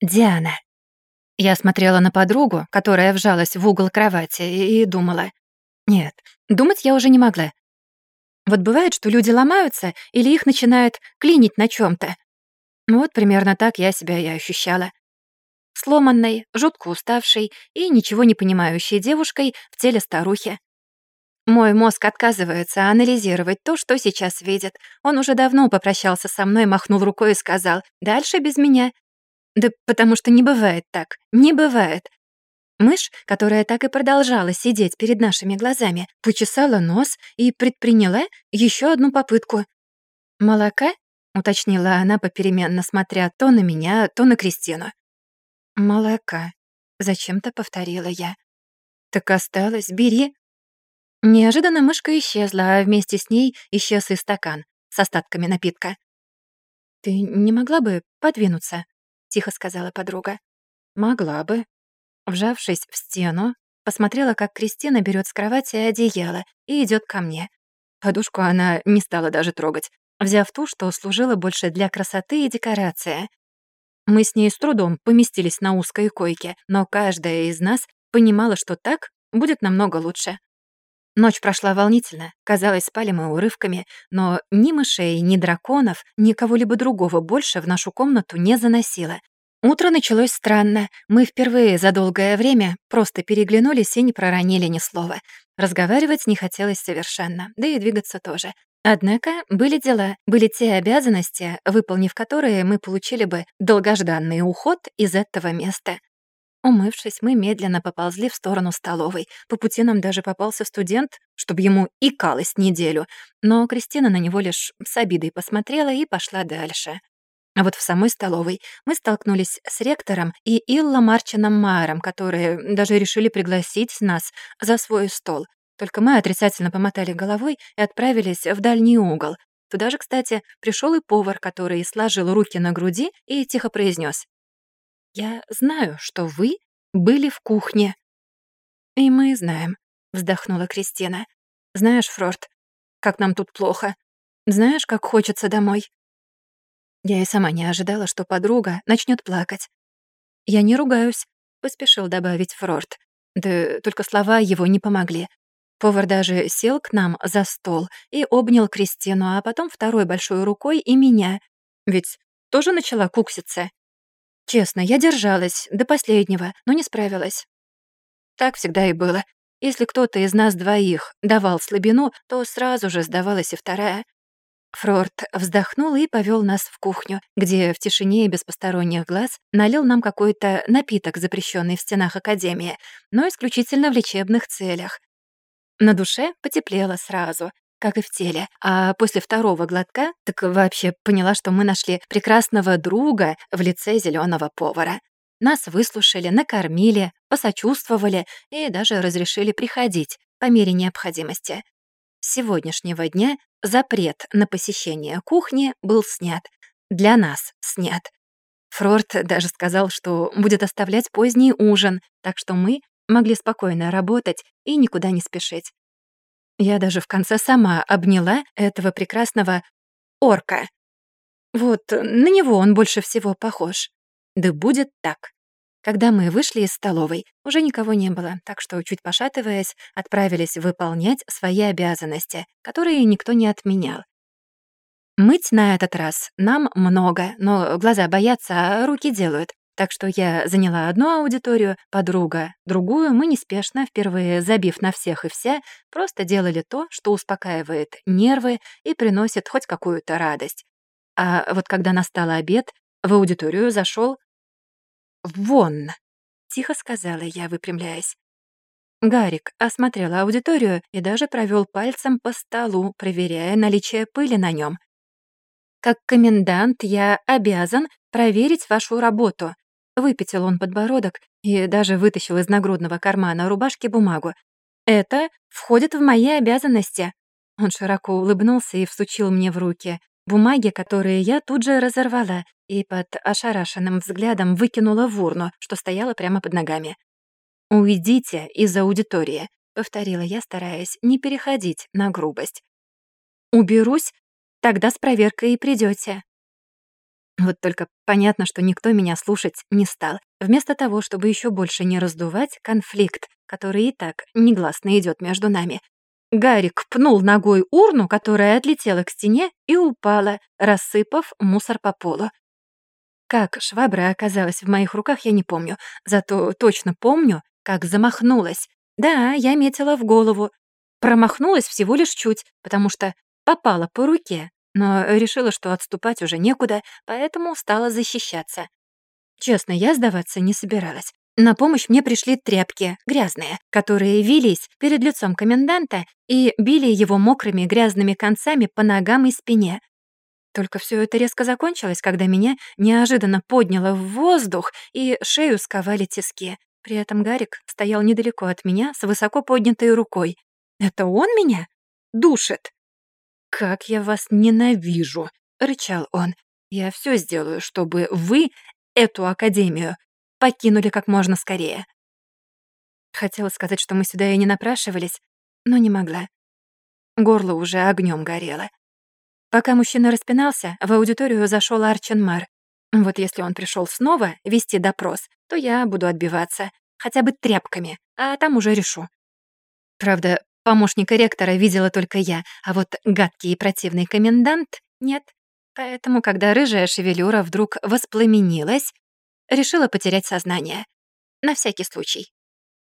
Диана. Я смотрела на подругу, которая вжалась в угол кровати, и, думала. Нет, думать я уже не могла. Вот бывает, что люди ломаются или их начинает клинить на чем то Вот примерно так я себя и ощущала. Сломанной, жутко уставшей и ничего не понимающей девушкой в теле старухи. Мой мозг отказывается анализировать то, что сейчас видит. Он уже давно попрощался со мной, махнул рукой и сказал «Дальше без меня». Да потому что не бывает так, не бывает. Мышь, которая так и продолжала сидеть перед нашими глазами, почесала нос и предприняла еще одну попытку. «Молока?» — уточнила она попеременно, смотря то на меня, то на Кристину. «Молока», — зачем-то повторила я. «Так осталось, бери». Неожиданно мышка исчезла, а вместе с ней исчез и стакан с остатками напитка. «Ты не могла бы подвинуться?» — тихо сказала подруга. «Могла бы». Вжавшись в стену, посмотрела, как Кристина берет с кровати одеяло и идет ко мне. Подушку она не стала даже трогать, взяв ту, что служила больше для красоты и декорации. Мы с ней с трудом поместились на узкой койке, но каждая из нас понимала, что так будет намного лучше. Ночь прошла волнительно. Казалось, спали мы урывками, но ни мышей, ни драконов, ни кого-либо другого больше в нашу комнату не заносило. Утро началось странно. Мы впервые за долгое время просто переглянулись и не проронили ни слова. Разговаривать не хотелось совершенно, да и двигаться тоже. Однако были дела, были те обязанности, выполнив которые мы получили бы долгожданный уход из этого места. Умывшись, мы медленно поползли в сторону столовой. По пути нам даже попался студент, чтобы ему икалось неделю. Но Кристина на него лишь с обидой посмотрела и пошла дальше. А вот в самой столовой мы столкнулись с ректором и Илла Марчином Майером, которые даже решили пригласить нас за свой стол. Только мы отрицательно помотали головой и отправились в дальний угол. Туда же, кстати, пришел и повар, который сложил руки на груди и тихо произнес: «Я знаю, что вы были в кухне». «И мы знаем», — вздохнула Кристина. «Знаешь, Фрорт, как нам тут плохо. Знаешь, как хочется домой». Я и сама не ожидала, что подруга начнет плакать. «Я не ругаюсь», — поспешил добавить Фрорт. Да только слова его не помогли. Повар даже сел к нам за стол и обнял Кристину, а потом второй большой рукой и меня. Ведь тоже начала кукситься. Честно, я держалась до последнего, но не справилась. Так всегда и было. Если кто-то из нас двоих давал слабину, то сразу же сдавалась и вторая. Фрорт вздохнул и повел нас в кухню, где в тишине и без посторонних глаз налил нам какой-то напиток, запрещенный в стенах Академии, но исключительно в лечебных целях. На душе потеплело сразу, как и в теле, а после второго глотка так вообще поняла, что мы нашли прекрасного друга в лице зеленого повара. Нас выслушали, накормили, посочувствовали и даже разрешили приходить по мере необходимости. С сегодняшнего дня запрет на посещение кухни был снят. Для нас снят. Фрорт даже сказал, что будет оставлять поздний ужин, так что мы могли спокойно работать и никуда не спешить. Я даже в конце сама обняла этого прекрасного орка. Вот на него он больше всего похож. Да будет так. Когда мы вышли из столовой, уже никого не было, так что, чуть пошатываясь, отправились выполнять свои обязанности, которые никто не отменял. Мыть на этот раз нам много, но глаза боятся, а руки делают. Так что я заняла одну аудиторию, подруга — другую, мы неспешно, впервые забив на всех и вся, просто делали то, что успокаивает нервы и приносит хоть какую-то радость. А вот когда настал обед, в аудиторию зашел «Вон!» — тихо сказала я, выпрямляясь. Гарик осмотрел аудиторию и даже провел пальцем по столу, проверяя наличие пыли на нем. «Как комендант я обязан проверить вашу работу», Выпятил он подбородок и даже вытащил из нагрудного кармана рубашки бумагу. «Это входит в мои обязанности». Он широко улыбнулся и всучил мне в руки бумаги, которые я тут же разорвала и под ошарашенным взглядом выкинула в урну, что стояла прямо под ногами. «Уйдите из аудитории», — повторила я, стараясь не переходить на грубость. «Уберусь, тогда с проверкой и придете. Вот только понятно, что никто меня слушать не стал. Вместо того, чтобы еще больше не раздувать конфликт, который и так негласно идет между нами, Гарик пнул ногой урну, которая отлетела к стене и упала, рассыпав мусор по полу. Как швабра оказалась в моих руках, я не помню, зато точно помню, как замахнулась. Да, я метила в голову. Промахнулась всего лишь чуть, потому что попала по руке, но решила, что отступать уже некуда, поэтому стала защищаться. Честно, я сдаваться не собиралась. На помощь мне пришли тряпки, грязные, которые вились перед лицом коменданта и били его мокрыми грязными концами по ногам и спине. Только все это резко закончилось, когда меня неожиданно подняло в воздух и шею сковали тиски. При этом Гарик стоял недалеко от меня с высоко поднятой рукой. «Это он меня? Душит!» «Как я вас ненавижу!» — рычал он. «Я все сделаю, чтобы вы эту академию покинули как можно скорее. Хотела сказать, что мы сюда и не напрашивались, но не могла. Горло уже огнем горело. Пока мужчина распинался, в аудиторию зашел Арчен Мар. Вот если он пришел снова вести допрос, то я буду отбиваться, хотя бы тряпками, а там уже решу. Правда, помощника ректора видела только я, а вот гадкий и противный комендант — нет. Поэтому, когда рыжая шевелюра вдруг воспламенилась, Решила потерять сознание. На всякий случай.